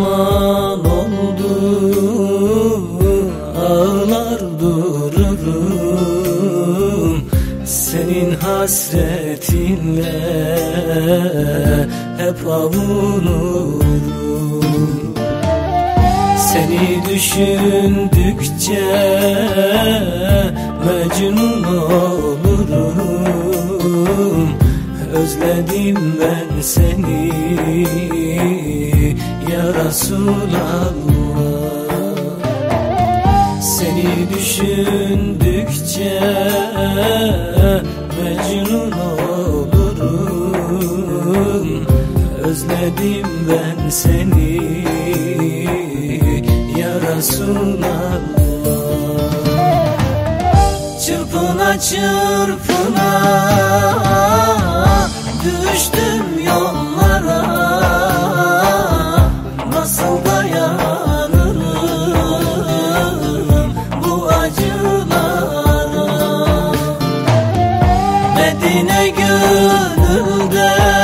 zaman oldu Ağlar dururum Senin hasretinle Hep avunurum Seni düşündükçe Mecnun olurum. Özledim ben seni Ya Resulallah. Seni düşündükçe Mecnun olurum. Özledim ben seni Ya Resulallah. Çırpına çırpına Düştüm Medine gönülde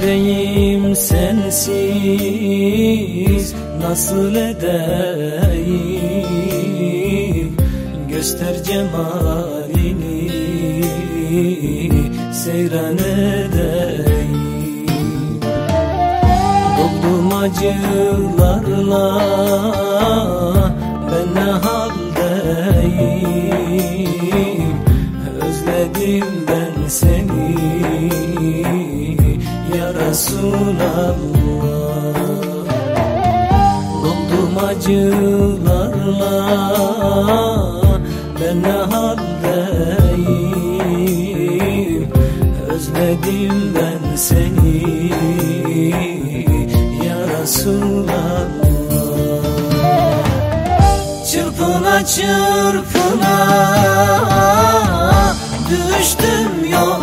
Biçareyim sensiz Nasıl edeyim? Göster cemalini Seyran edeyim. Doldum acılarla Resulallah Doldum acılarla Ben ne haldeyim? Özledim ben seni Ya Resulallah Çırpına çırpına Düştüm yollara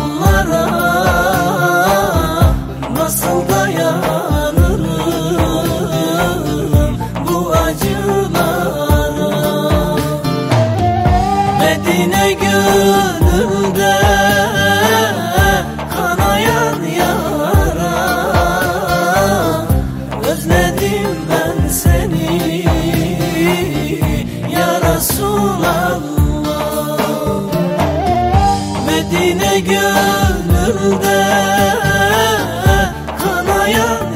gönülde Kanayan yara. Özledim ben seni Ya Resulallah. Medine gönülde Kanayan